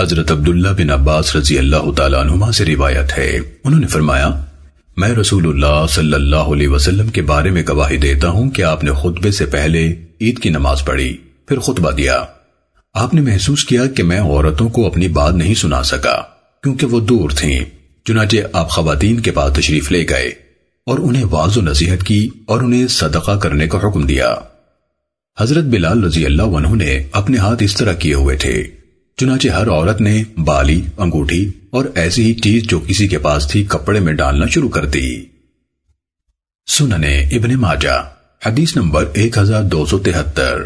حضرت عبداللہ بن عباس رضی اللہ تعالیٰ عنہما سے روایت ہے۔ انہوں نے فرمایا، میں رسول اللہ صلی اللہ علیہ وسلم کے بارے میں گواہی دیتا ہوں کہ آپ نے خطبے سے پہلے عید کی نماز پڑھی، پھر خطبہ دیا۔ آپ نے محسوس کیا کہ میں عورتوں کو اپنی بات نہیں سنا سکا، کیونکہ وہ دور تھیں۔ چنانچہ آپ خواتین کے پاس تشریف لے گئے اور انہیں واض و نصیحت کی اور انہیں صدقہ کرنے کا حکم دیا۔ حضرت بلال رضی اللہ عنہ نے اپنے ہاتھ اس طرح کیے ہوئے تھے۔ چنانچہ ہر عورت نے بالی، انگوٹھی اور ایسی ہی چیز جو کسی کے پاس تھی کپڑے میں ڈالنا شروع کر دی۔ سننے ابن ماجہ، حدیث نمبر 1273